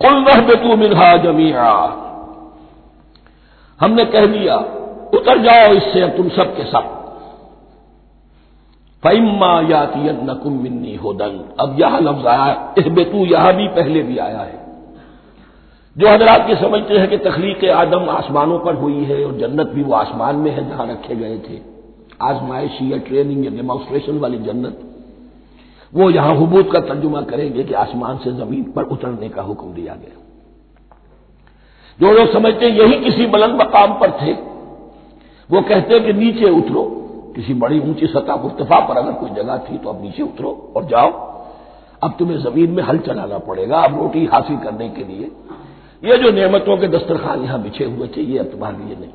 کل بے تو منہا جمیا ہم نے کہہ دیا، اتر جاؤ اس سے، تم سب کے سب فیما یاتی نکم منی ہودن اب یہاں لفظ آیا اس بیتو یہاں بھی پہلے بھی آیا ہے۔ جو حضرات یہ سمجھتے ہیں کہ تخلیق آدم آسمانوں پر ہوئی ہے اور جنت بھی وہ آسمان میں ہے جہاں رکھے گئے تھے۔ آزمائشی یا ٹریننگ یا ڈیمانسٹریشن والی جنت۔ وہ یہاں حبوت کا ترجمہ کریں گے کہ آسمان سے زمین پر اترنے کا حکم دیا گیا۔ جو لوگ سمجھتے ہیں یہی کسی بلند مقام پر تھے، وہ کہتے ہیں کہ نیچے اترو، کسی بڑی اونچی سطح مرتفا پر اگر کوئی جگہ تھی تو اب نیچے اترو اور جاؤ۔ اب تمہیں زمین میں ہل چلانا پڑے گا، اب روٹی حاصل کرنے کے لیے۔ یہ جو نعمتوں کے دسترخوان یہاں بچھے ہوئے تھے، یہ اب تمہارے لیے نہیں۔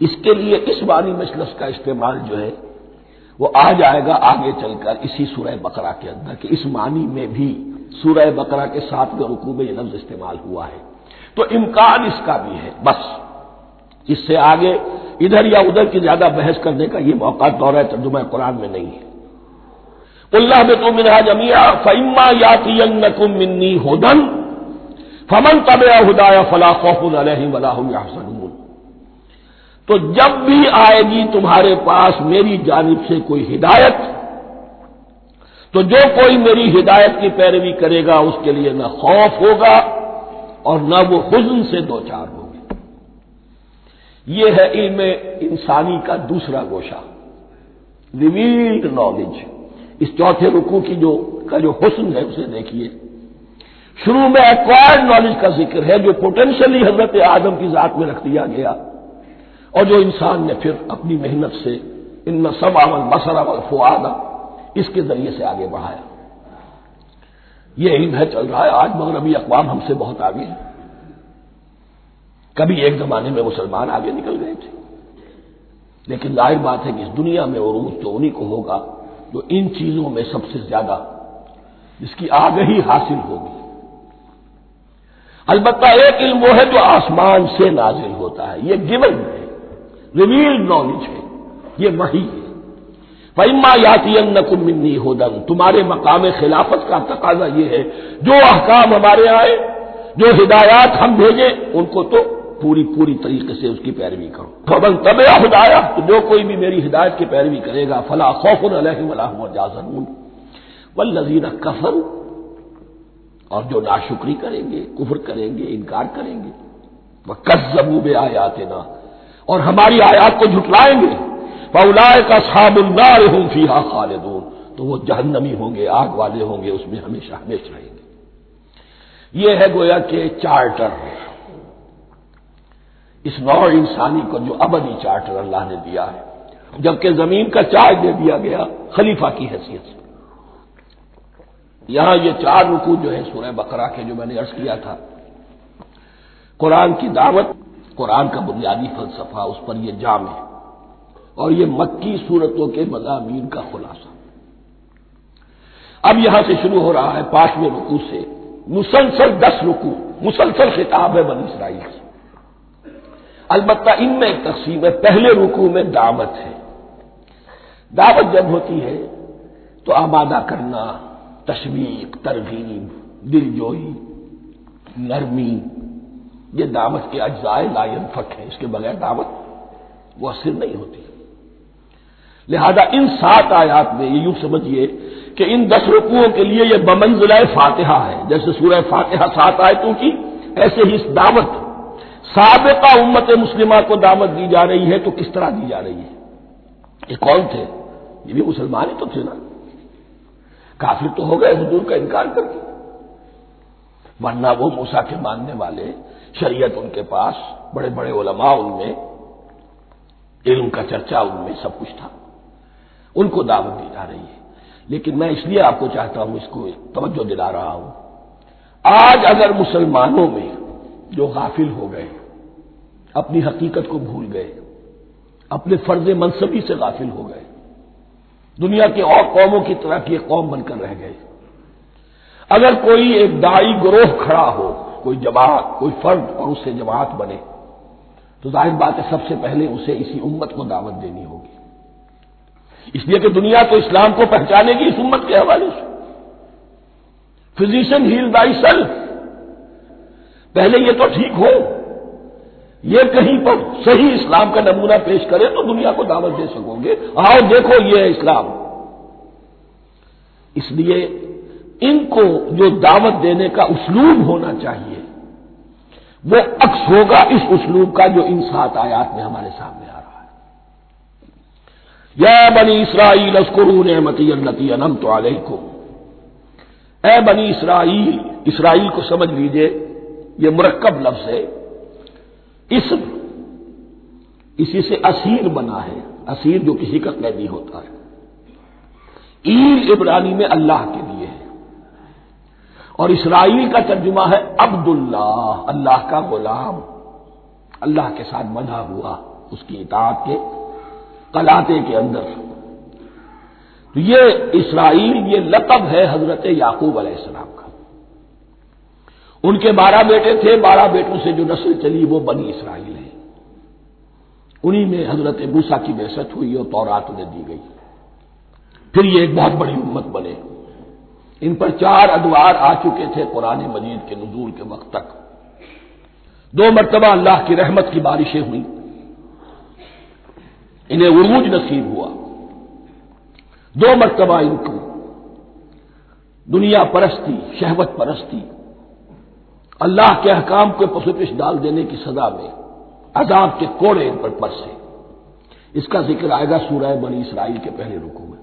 اس کے لیے اس بانی مشلس کا استعمال جو ہے وہ آ جائے گا آگے چل کر اسی سورہ بقرہ کے اندر کہ اس معنی میں بھی سورہ بقرہ کے ساتھ رقو میں یہ لفظ استعمال ہوا ہے۔ تو امکان اس کا بھی ہے، بس۔ اس سے آگے ادھر یا ادھر کی زیادہ بحث کرنے کا یہ موقع دورہ ترجمہ قرآن میں نہیں ہے۔ اللہ میں تو منہا جمیا فیما یاتی منی ہودن فمن طب ہدایا فلاح خوف علیہ تو جب بھی آئے گی تمہارے پاس میری جانب سے کوئی ہدایت، تو جو کوئی میری ہدایت کی پیروی کرے گا، اس کے لیے نہ خوف ہوگا اور نہ وہ حزن سے دو چار ہوگی یہ ہے علم انسانی کا دوسرا گوشہ ریویلڈ نالج اس چوتھے رکو کی جو کا جو حسن ہے، اسے دیکھیے۔ شروع میں ایکوائرڈ نالج کا ذکر ہے، جو پوٹینشلی حضرت آدم کی ذات میں رکھ دیا گیا۔ اور جو انسان نے پھر اپنی محنت سے ان میں سب عمل مسر عمل فواد اس کے ذریعے سے آگے بڑھایا۔ یہ علم ہے، چل رہا ہے آج، مگر ابھی اقوام ہم سے بہت آگے ہیں۔ کبھی ایک زمانے میں مسلمان آگے نکل گئے تھے۔ لیکن ظاہر بات ہے کہ اس دنیا میں عروج تو انہیں کو ہوگا جو ان چیزوں میں سب سے زیادہ، جس کی آگہی حاصل ہوگی۔ البتہ ایک علم وہ ہے جو آسمان سے نازل ہوتا ہے۔ یہ گیون ہے۔ ریویلڈ نالج ہے. یہ وہی ہے. پیما یاتی نقم منی ہودن تمہارے مقام خلافت کا تقاضا یہ ہے. جو احکام ہمارے آئے، جو ہدایات ہم بھیجیں، ان کو تو پوری پوری طریقے سے اس کی پیروی کرو. فبن طب ہدایا تو جو کوئی بھی میری ہدایت کی پیروی کرے گا فلاں خوف علیہ ولاح جازن و لذیذ کفر اور جو ناشکری کریں گے، کفر کریں گے، انکار کریں گے. وہ کس زبوب آیات نا اور ہماری آیات کو جھٹلائیں گے۔ بولا کا صاب النار ہوں فیحا خالدون۔ تو وہ جہنمی ہوں گے، آگ والے ہوں گے، اس میں ہمیشہ ہمیشہ رہیں گے۔ یہ ہے گویا کہ چارٹر۔ اس نو انسانی کو جو ابدی چارٹر اللہ نے دیا ہے، جبکہ زمین کا چارج دے دیا گیا خلیفہ کی حیثیت سے۔ یہاں یہ چار رکو جو ہے سورہ بقرہ کے جو میں نے عرض کیا تھا، قرآن کی دعوت قرآن کا بنیادی فلسفہ اس پر یہ جام ہے۔ اور یہ مکی صورتوں کے مضامین کا خلاصہ۔ اب یہاں سے شروع ہو رہا ہے پانچویں رکو سے۔ مسلسل دس رکو مسلسل خطاب ہے بنی اسرائیل سے۔ البتہ ان میں ایک تقسیم ہے، پہلے رکو میں دعوت ہے۔ دعوت جب ہوتی ہے تو آبادہ کرنا، تشویق، ترغیب دل جوئی نرمی یہ دعوت کے اجزائے لائن فک ہے اس کے بغیر دعوت وہ اثر نہیں ہوتی۔ لہذا ان سات آیات میں یہ یوں سمجھیے کہ ان دس رقوؤں کے لیے یہ بمنزل فاتحہ ہے۔ جیسے سورہ فاتحہ سات آیتوں کی ایسے ہی اس دعوت سابقہ امت مسلمہ کو دعوت دی جا رہی ہے تو کس طرح دی جا رہی ہے؟ یہ کون تھے؟ یہ بھی مسلمان ہی تو تھے نا۔ کافر تو ہو گئے، حضور کا انکار کر کے۔ ورنہ وہ موسا کے ماننے والے شریعت ان کے پاس، بڑے بڑے علماء ان میں، علم کا چرچا ان میں سب کچھ تھا۔ ان کو دعوت دی جا رہی ہے۔ لیکن میں اس لیے آپ کو چاہتا ہوں، اس کو توجہ دلا رہا ہوں۔ آج اگر مسلمانوں میں جو غافل ہو گئے، اپنی حقیقت کو بھول گئے، اپنے فرض منصبی سے غافل ہو گئے، دنیا کے اور قوموں کی طرح کی قوم بن کر رہ گئے اگر کوئی ایک دائی گروہ کھڑا ہو، کوئی جماعت، کوئی فرد اور اس سے جماعت بنے، تو ظاہر بات ہے سب سے پہلے اسے اسی امت کو دعوت دینی ہوگی۔ اس لیے کہ دنیا تو اسلام کو پہچانے گی اس امت کے حوالے سے۔ فزیشن ہیل بائی سیلف پہلے یہ تو ٹھیک ہو۔ یہ کہیں پر صحیح اسلام کا نمونہ پیش کرے تو دنیا کو دعوت دے سکو گے۔ آؤ دیکھو یہ ہے اسلام۔ اس لیے ان کو جو دعوت دینے کا اسلوب ہونا چاہیے، وہ عکس ہوگا اس اسلوب کا جو ان سات آیات میں ہمارے سامنے آ رہا ہے۔ یا بنی اسرائیل اسکرو نعمتی التی انم تو علیکم۔ اے بنی اسرائیل اسرائیل کو سمجھ لیجیے، یہ مرکب لفظ ہے۔ اسم اسی سے اسیر بنا ہے۔ اسیر جو کسی کا قیدی ہوتا ہے۔ عید ابرانی میں اللہ کے لیے۔ اور اسرائیل کا ترجمہ ہے عبد اللہ اللہ کا غلام۔ اللہ کے ساتھ بنا ہوا، اس کی اطاعت کے کلاتے کے اندر۔ تو یہ اسرائیل، یہ لقب ہے حضرت یعقوب علیہ السلام کا۔ ان کے بارہ بیٹے تھے، بارہ بیٹوں سے جو نسل چلی وہ بنی اسرائیل ہے انہی میں حضرت بوسا کی بحثت ہوئی اور تورات انہیں دی گئی۔ پھر یہ ایک بہت بڑی امت بنے۔ ان پر چار ادوار آ چکے تھے قرآن مجید کے نزول کے وقت تک۔ دو مرتبہ اللہ کی رحمت کی بارشیں ہوئی انہیں عروج نصیب ہوا۔ دو مرتبہ ان کو دنیا پرستی، شہوت پرستی، اللہ کے احکام کو پسوپش ڈال دینے کی سزا میں عذاب کے کوڑے ان پر پرسے۔ اس کا ذکر آئے گا سورہ بنی اسرائیل کے پہلے رکو میں۔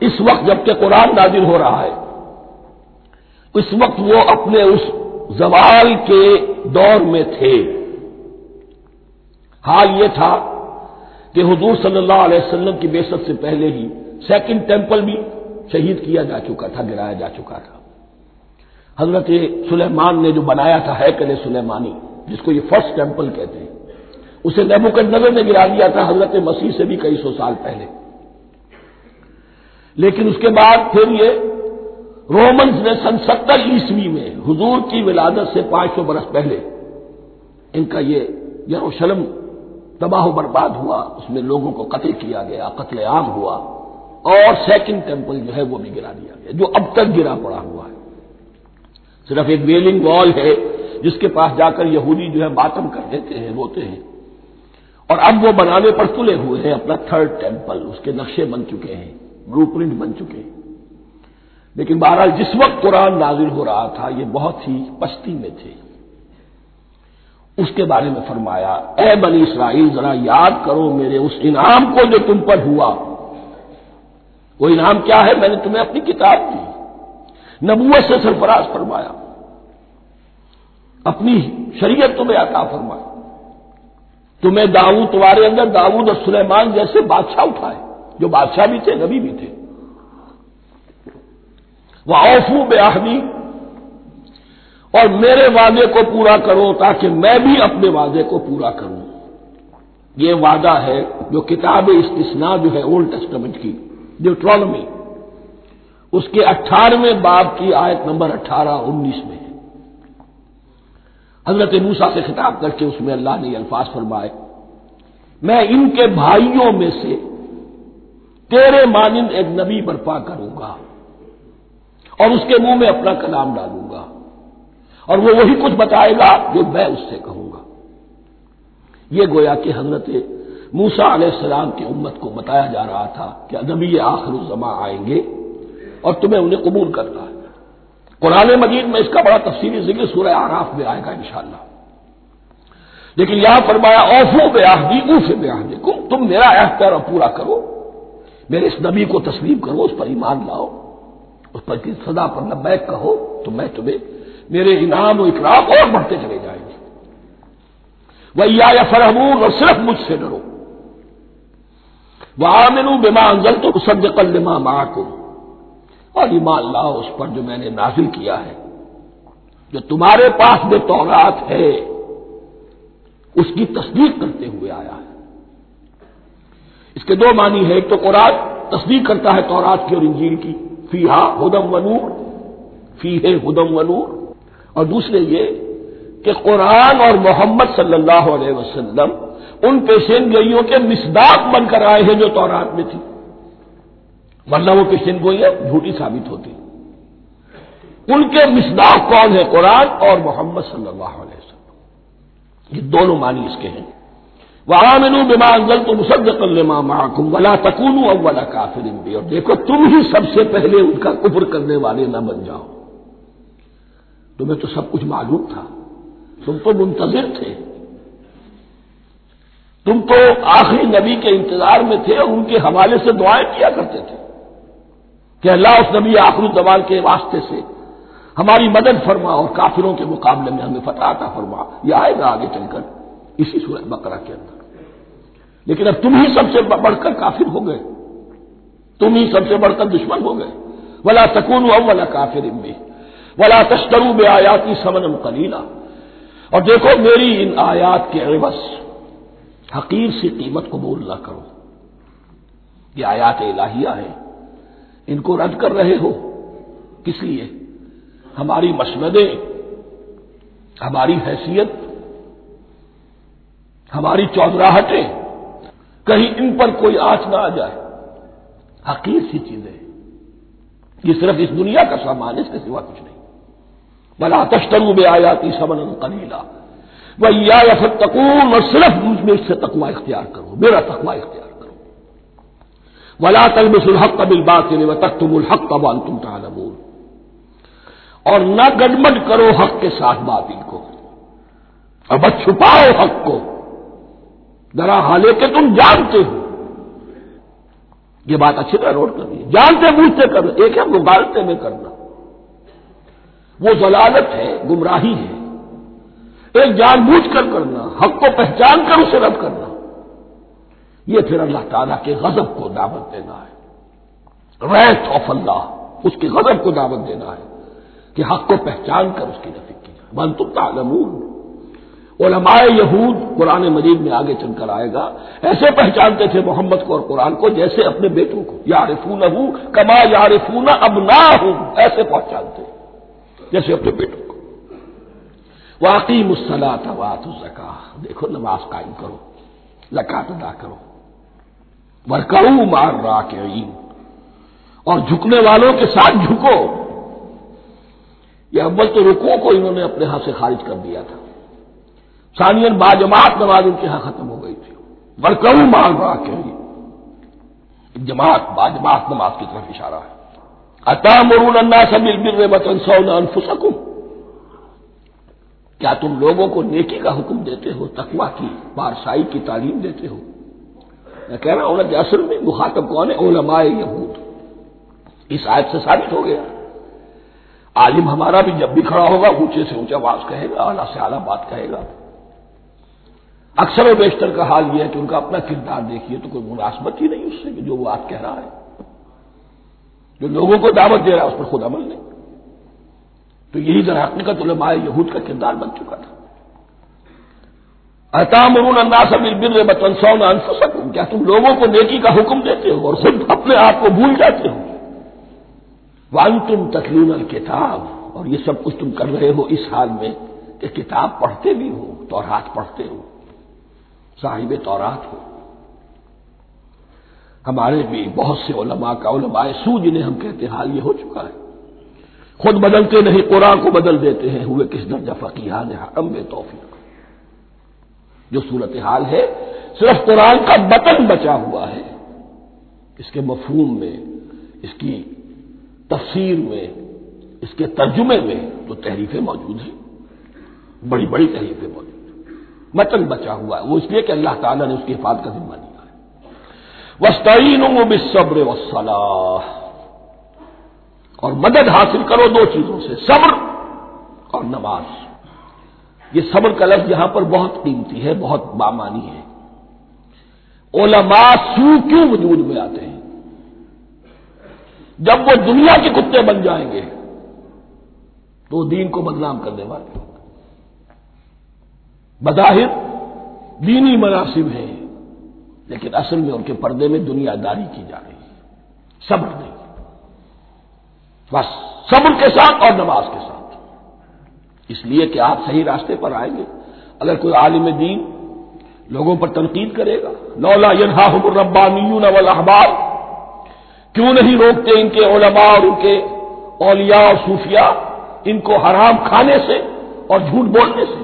اس وقت جبکہ قرآن نازل ہو رہا ہے، اس وقت وہ اپنے اس زوال کے دور میں تھے۔ حال یہ تھا کہ حضور صلی اللہ علیہ وسلم کی بےسط سے پہلے ہی سیکنڈ ٹیمپل بھی شہید کیا جا چکا تھا، گرایا جا چکا تھا۔ حضرت سلیمان نے جو بنایا تھا ہیکل سلیمانی، جس کو یہ فرسٹ ٹیمپل کہتے ہیں، اسے نیبو نظر نے گرا دیا تھا۔ حضرت مسیح سے بھی کئی سو سال پہلے۔ لیکن اس کے بعد پھر یہ رومنز نے سن ستر عیسوی میں حضور کی ولادت سے پانچ سو برس پہلے ان کا یہ یروشلم تباہ و برباد ہوا، اس میں لوگوں کو قتل کیا گیا، قتل عام ہوا، اور سیکنڈ ٹیمپل جو ہے وہ بھی گرا دیا گیا، جو اب تک گرا پڑا ہوا ہے۔ صرف ایک ویلنگ وال ہے، جس کے پاس جا کر یہودی جو ہے ماتم کر دیتے ہیں، روتے ہیں۔ اور اب وہ بنانے پر تلے ہوئے ہیں، اپنا تھرڈ ٹیمپل اس کے نقشے بن چکے ہیں۔ بلو پرنٹ بن چکے ہیں۔ لیکن بہرحال جس وقت قرآن نازل ہو رہا تھا، یہ بہت ہی پستی میں تھے۔ اس کے بارے میں فرمایا، اے بنی اسرائیل، ذرا یاد کرو میرے اس انعام کو جو تم پر ہوا۔ وہ انعام کیا ہے؟ میں نے تمہیں اپنی کتاب دی۔ نبوت سے سرفراز فرمایا۔ اپنی شریعت تمہیں عطا فرمایا تمہیں داؤد، تمہارے اندر داؤد اور سلیمان جیسے بادشاہ اٹھائے۔ جو بادشاہ بھی تھے، نبی بھی تھے۔ وہ اوفو بے آہدی اور میرے وعدے کو پورا کرو تاکہ میں بھی اپنے وعدے کو پورا کروں۔ یہ وعدہ ہے جو کتاب استثناء جو ہے اولڈ ٹیسٹمنٹ کی ڈیوٹرانمی اس کے اٹھارہویں باب کی آیت نمبر اٹھارہ، انیس میں۔ ہے حضرت موسا سے خطاب کر کے اس میں اللہ نے یہ الفاظ فرمائے۔ میں ان کے بھائیوں میں سے تیرے مانند ایک نبی برپا کروں گا اور اس کے منہ میں اپنا کلام ڈالوں گا اور وہ وہی کچھ بتائے گا جو میں اس سے کہوں گا۔ یہ گویا کہ حضرت موسا علیہ السلام کی امت کو بتایا جا رہا تھا کہ نبی آخر الزما آئیں گے اور تمہیں انہیں قبول کرنا ہے۔ قرآن مجید میں اس کا بڑا تفصیلی ذکر سورہ آراف میں آئے گا انشاءاللہ۔ لیکن یہاں فرمایا، اوفو بے آہدی اوف بے آہدی تم میرا احتیار پورا کرو۔ میرے اس نبی کو تسلیم کرو، اس پر ایمان لاؤ، اس پر سدا پر لبیک کہو، تو میں تمہیں میرے انعام و اکرام اور بڑھتے چلے جائیں گے۔ وہ یا فرحمون، اور صرف مجھ سے ڈرو۔ وہ آمن بیما انزل تو سب کل ماں کو اور ایمان لاؤ، اس پر جو میں نے نازل کیا ہے، جو تمہارے پاس میں تورات ہے، اس کی تصدیق کرتے ہوئے آیا ہے۔ اس کے دو معنی ہے ایک تو قرآن تصدیق کرتا ہے تورات کی اور انجیل کی۔ فی ہا ہدم ونور فی ہے ہدم ونور اور دوسرے یہ کہ قرآن اور محمد صلی اللہ علیہ وسلم ان پیشین گئیوں کے مسداق بن کر آئے ہیں جو تورات میں تھی۔ ورنہ وہ پیشن گوئیاں جھوٹی ثابت ہوتی۔ ان کے مسداخ کون ہے قرآن اور محمد صلی اللہ علیہ وسلم۔ یہ دونوں معنی اس کے ہیں۔ وہ عامن بما انزل تو مسد الما ولا تکون اولا اور دیکھو، تم ہی سب سے پہلے ان کا کفر کرنے والے نہ بن جاؤ۔ تمہیں تو سب کچھ معلوم تھا۔ تم تو منتظر تھے۔ تم تو آخری نبی کے انتظار میں تھے اور ان کے حوالے سے دعائیں کیا کرتے تھے کہ اللہ اس نبی آخری دبال کے واسطے سے ہماری مدد فرما اور کافروں کے مقابلے میں ہمیں فتح آتا فرما۔ یہ آئے گا آگے چل کر۔ اسی صورت بکرا کے اندر۔ لیکن اب تم ہی سب سے بڑھ کر کافر ہو گئے۔ تم ہی سب سے بڑھ کر دشمن ہو گئے۔ ولا تکون ولا کافر امبی ولا تشترو بے آیاتی سمن کلیلہ اور دیکھو، میری ان آیات کے عوض حقیر سی قیمت قبول نہ کرو۔ یہ آیات الہیہ ہیں۔ ان کو رد کر رہے ہو۔ کس لیے؟ ہماری مسندیں، ہماری حیثیت ہماری چودراہٹیں، کہیں ان پر کوئی آنچ نہ آ جائے۔ حقیر سی چیزیں یہ صرف اس دنیا کا سامان اس کے سوا کچھ نہیں۔ بلا تشترو بے آیاتی سمن کلیلا وہ یا فتقون اور صرف مجھ میں اس سے تقوا اختیار کرو، میرا تقوا اختیار کرو۔ ولا تلبس الحق قبل بات تخت الحق قبال تم تعلمون۔ اور نہ گڈمڈ کرو حق کے ساتھ باطل کو۔ اور بس چھپاؤ حق کو۔ ذرا حالے کہ تم جانتے ہو۔ یہ بات اچھی طرح نوٹ کر جانتے بوجھتے کرنا ایک ہے مبالتے میں کرنا۔ وہ ضلالت ہے، گمراہی ہے۔ ایک جان بوجھ کر کرنا، حق کو پہچان کر اسے رد کرنا۔ یہ پھر اللہ تعالیٰ کے غضب کو دعوت دینا ہے۔ ریت آف اللہ اس کی غضب کو دعوت دینا ہے کہ حق کو پہچان کر اس کی نفی کی جائے من تم تعلمون۔ علماء یہود قرآن مجید میں آگے چل کر آئے گا۔ ایسے پہچانتے تھے محمد کو اور قرآن کو جیسے اپنے بیٹوں کو۔ یارفون ہوں کما یارفون اب نہ ہوں ایسے پہچانتے جیسے اپنے بیٹوں کو۔ واقعی مسلات وات دیکھو، نماز قائم کرو زکات ادا کرو۔ برکرو مار را کے اور جھکنے والوں کے ساتھ جھکو۔ یہ اول تو رکو کو انہوں نے اپنے ہاتھ سے خارج کر دیا تھا۔ سانین باجماعت نماز ان کے ہاں ختم ہو گئی تھی۔ برکرو مار رہا کہ جماعت باجماعت نماز کی طرف اشارہ ہے۔ مرون اللہ سبل بر بطن سو کیا تم لوگوں کو نیکی کا حکم دیتے ہو تقوا کی، بارسائی کی تعلیم دیتے ہو؟ میں کہہ رہا ہوں کہ اصل میں مخاطب کون ہے؟ علماء یہود۔ اس آیت سے ثابت ہو گیا۔ عالم ہمارا بھی جب بھی کھڑا ہوگا، اونچے سے اونچا آواز کہے گا، اعلیٰ سے اعلیٰ بات کہے گا۔ اکثر و بیشتر کا حال یہ ہے کہ ان کا اپنا کردار دیکھیے تو کوئی مناسبت ہی نہیں اس سے جو وہ بات کہہ رہا ہے۔ جو لوگوں کو دعوت دے رہا ہے اس پر خود عمل نہیں۔ تو یہی ذرا حقیقت علماء یہود کا کردار بن چکا تھا۔ مرون انداز بر بتن سو کیا تم لوگوں کو نیکی کا حکم دیتے ہو اور خود اپنے آپ کو بھول جاتے ہو؟ وان تم تکلیم الکتاب اور یہ سب کچھ تم کر رہے ہو اس حال میں کہ کتاب پڑھتے بھی ہو تو ہاتھ پڑھتے ہو۔ صاحب تورات ہو۔ ہمارے بھی بہت سے علماء کا علماء سو جنہیں ہم کہتے حال یہ ہو چکا ہے۔ خود بدلتے نہیں، قرآن کو بدل دیتے ہیں۔ ہوئے کس درجہ فقیحان حرم بے توفیق۔ جو صورت حال ہے، صرف قرآن کا بطن بچا ہوا ہے۔ اس کے مفہوم میں، اس کی تفسیر میں، اس کے ترجمے میں تو تحریفیں موجود ہیں۔ بڑی بڑی تحریفیں موجود ہیں۔ متن بچا ہوا ہے۔ وہ اس لیے کہ اللہ تعالیٰ نے اس کی حفاظت کا ذمہ لیا ہے۔ وسطین صبر وسلاح اور مدد حاصل کرو دو چیزوں سے، صبر اور نماز۔ یہ صبر کا لفظ یہاں پر بہت قیمتی ہے، بہت بامانی ہے۔ علماء سو کیوں وجود میں آتے ہیں؟ جب وہ دنیا کے کتے بن جائیں گے تو دین کو بدنام کرنے والے۔ ہوں بظاہر دینی مناسب ہے لیکن اصل میں ان کے پردے میں دنیا داری کی جا رہی ہے، صبر نہیں۔ بس صبر کے ساتھ اور نماز کے ساتھ۔ اس لیے کہ آپ صحیح راستے پر آئیں گے۔ اگر کوئی عالم دین لوگوں پر تنقید کرے گا، لولا ینہا حکر ربانی کیوں نہیں روکتے ان کے علماء اور ان کے اولیاء اور صوفیاء ان کو حرام کھانے سے اور جھوٹ بولنے سے؟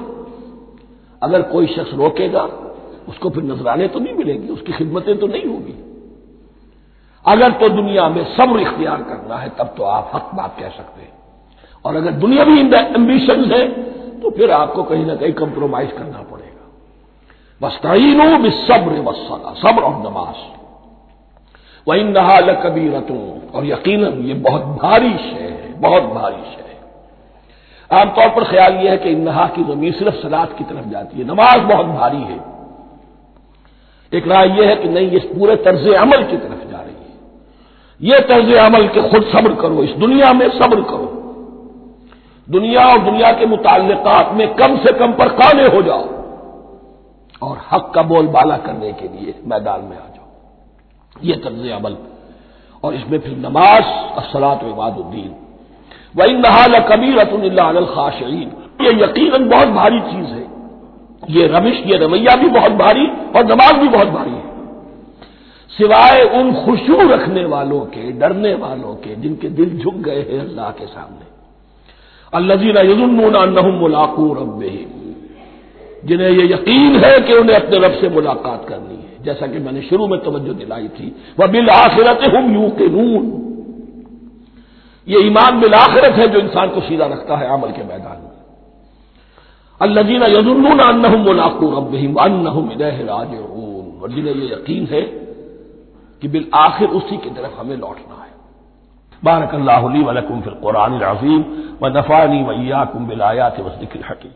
اگر کوئی شخص روکے گا، اس کو پھر نظرانے تو نہیں ملیں گی، اس کی خدمتیں تو نہیں ہوگی۔ اگر تو دنیا میں صبر اختیار کرنا ہے، تب تو آپ حق بات کہہ سکتے ہیں۔ اور اگر دنیا بھی امبیشن ہے تو پھر آپ کو کہیں نہ کہیں کمپرومائز کرنا پڑے گا۔ بس صبر صبر اور نماز۔ وہ نہا کبھی رتوں اور یقیناً یہ بہت بھاری شے ہے، بہت بھاری شے ہے۔ عام طور پر خیال یہ ہے کہ انہا کی زمین صرف سلاد کی طرف جاتی ہے، نماز بہت بھاری ہے۔ ایک رائے یہ ہے کہ نہیں اس پورے طرز عمل کی طرف جا رہی ہے۔ یہ طرز عمل کے خود صبر کرو، اس دنیا میں صبر کرو۔ دنیا اور دنیا کے متعلقات میں کم سے کم پر کانے ہو جاؤ۔ اور حق کا بول بالا کرنے کے لیے میدان میں آ جاؤ۔ یہ طرز عمل۔ اور اس میں پھر نماز اصلاط عباد الدین۔ وہ نہال کبیر رت اللہ یہ یقیناً بہت بھاری چیز ہے۔ یہ رمش، یہ رویہ بھی بہت بھاری اور نماز بھی بہت بھاری ہے۔ سوائے ان خوشبو رکھنے والوں کے، ڈرنے والوں کے، جن کے دل جھک گئے ہیں اللہ کے سامنے۔ اللہ یزن ملاقو رب جنہیں یہ یقین ہے کہ انہیں اپنے رب سے ملاقات کرنی ہے۔ جیسا کہ میں نے شروع میں توجہ دلائی تھی۔ وہ بالآخرت ہم یوں کے یہ ایمان بالآخرت ہے جو انسان کو سیدھا رکھتا ہے عمل کے میدان میں۔ اللہ جینا یزن ملاقو جنہیں یہ یقین ہے کہ بالآخر اسی کی طرف ہمیں لوٹنا ہے۔ بارک اللہ علی ولکم فی القرآن العظیم و نفانی ویا کم بلایات وسط الحکیم۔